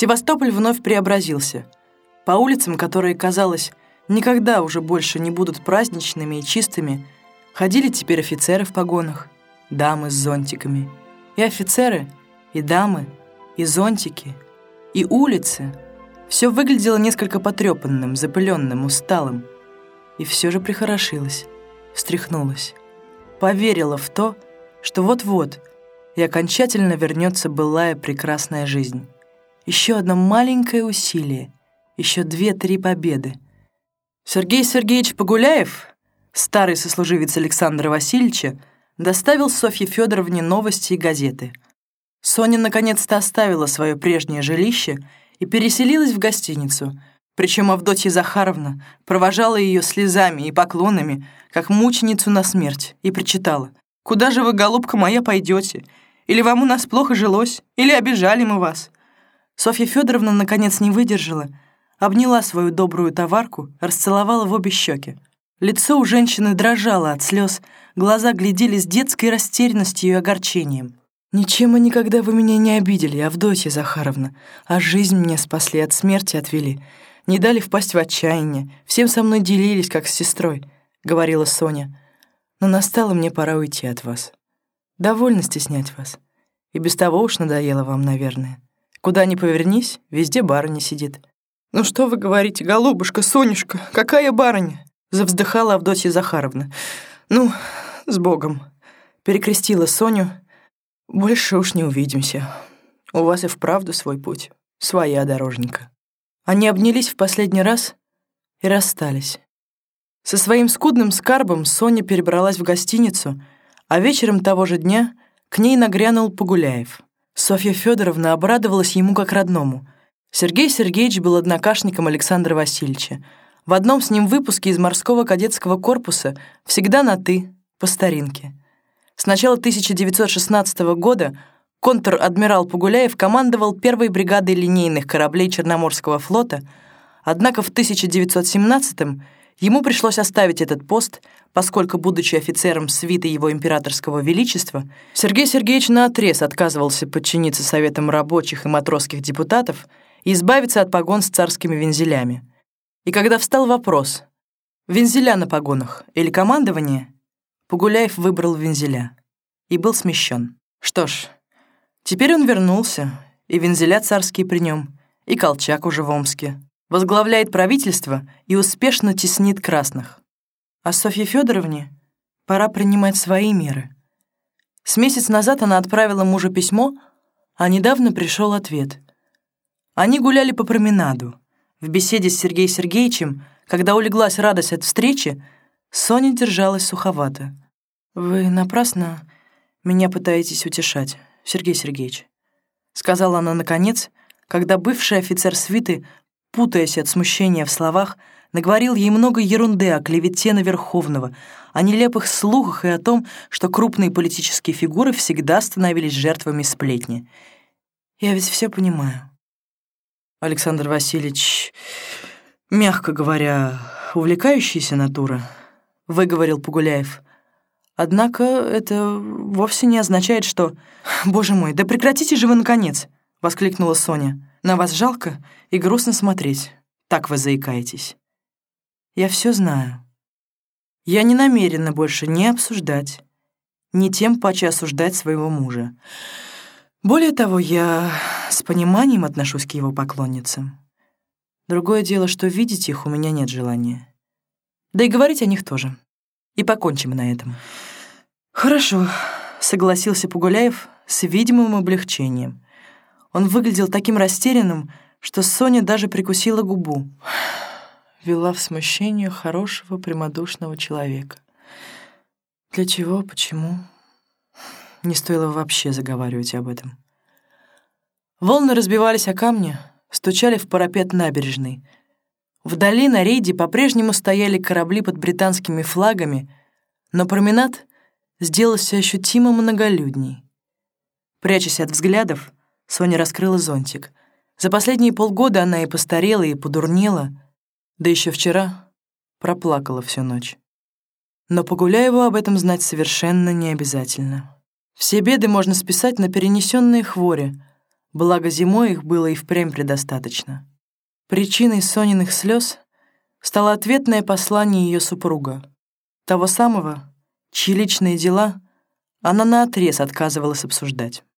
Севастополь вновь преобразился. По улицам, которые, казалось, никогда уже больше не будут праздничными и чистыми, ходили теперь офицеры в погонах, дамы с зонтиками. И офицеры, и дамы, и зонтики, и улицы — все выглядело несколько потрепанным, запыленным, усталым. И все же прихорошилась, встряхнулась. Поверила в то, что вот-вот и окончательно вернется былая прекрасная жизнь. Еще одно маленькое усилие, еще две-три победы. Сергей Сергеевич Погуляев, старый сослуживец Александра Васильевича, доставил Софье Федоровне новости и газеты. Соня наконец-то оставила свое прежнее жилище и переселилась в гостиницу. Причем Авдотья Захаровна провожала ее слезами и поклонами, как мученицу на смерть, и причитала. «Куда же вы, голубка моя, пойдете? Или вам у нас плохо жилось? Или обижали мы вас?» Софья Федоровна наконец не выдержала, обняла свою добрую товарку, расцеловала в обе щеки. Лицо у женщины дрожало от слез, глаза глядели с детской растерянностью и огорчением. «Ничем и никогда вы меня не обидели, Авдотья Захаровна, а жизнь мне спасли, от смерти отвели. Не дали впасть в отчаяние, всем со мной делились, как с сестрой», — говорила Соня. «Но настало мне пора уйти от вас. Довольно стеснять вас. И без того уж надоело вам, наверное. Куда ни повернись, везде барыня сидит». «Ну что вы говорите, голубушка, Сонюшка, какая барыня?» — завздыхала Авдотья Захаровна. «Ну, с Богом». Перекрестила Соню, больше уж не увидимся. У вас и вправду свой путь, своя дорожника. Они обнялись в последний раз и расстались. Со своим скудным скарбом Соня перебралась в гостиницу, а вечером того же дня к ней нагрянул Погуляев. Софья Федоровна обрадовалась ему как родному. Сергей Сергеевич был однокашником Александра Васильевича. В одном с ним выпуске из морского кадетского корпуса всегда на «ты», по старинке. С начала 1916 года контр-адмирал Погуляев командовал первой бригадой линейных кораблей Черноморского флота, однако в 1917 ему пришлось оставить этот пост, поскольку, будучи офицером свиты его императорского величества, Сергей Сергеевич наотрез отказывался подчиниться советам рабочих и матросских депутатов и избавиться от погон с царскими вензелями. И когда встал вопрос, вензеля на погонах или командование, Погуляев выбрал вензеля и был смещен. Что ж, теперь он вернулся, и вензеля царские при нем, и Колчак уже в Омске. Возглавляет правительство и успешно теснит красных. А Софье Федоровне пора принимать свои меры. С месяц назад она отправила мужу письмо, а недавно пришел ответ. Они гуляли по променаду. В беседе с Сергеем Сергеевичем, когда улеглась радость от встречи, Соня держалась суховато. «Вы напрасно меня пытаетесь утешать, Сергей Сергеевич», — сказала она наконец, когда бывший офицер свиты, путаясь от смущения в словах, наговорил ей много ерунды о клевете на Верховного, о нелепых слухах и о том, что крупные политические фигуры всегда становились жертвами сплетни. «Я ведь все понимаю». Александр Васильевич, мягко говоря, увлекающаяся натура —— выговорил Погуляев. «Однако это вовсе не означает, что...» «Боже мой, да прекратите же вы, наконец!» — воскликнула Соня. «На вас жалко и грустно смотреть. Так вы заикаетесь». «Я все знаю. Я не намерена больше не обсуждать, не тем паче осуждать своего мужа. Более того, я с пониманием отношусь к его поклонницам. Другое дело, что видеть их у меня нет желания. Да и говорить о них тоже. И покончим на этом». «Хорошо», — согласился Пугуляев с видимым облегчением. Он выглядел таким растерянным, что Соня даже прикусила губу. Вела в смущение хорошего, прямодушного человека. Для чего, почему? Не стоило вообще заговаривать об этом. Волны разбивались о камни, стучали в парапет набережной — Вдали на рейде по-прежнему стояли корабли под британскими флагами, но променад сделался ощутимо многолюдней. Прячась от взглядов, Соня раскрыла зонтик. За последние полгода она и постарела, и подурнела, да еще вчера проплакала всю ночь. Но Погуляеву об этом знать совершенно не обязательно. Все беды можно списать на перенесенные хвори, благо зимой их было и впрямь предостаточно. Причиной Сониных слез стало ответное послание ее супруга, того самого, чьи личные дела она наотрез отказывалась обсуждать.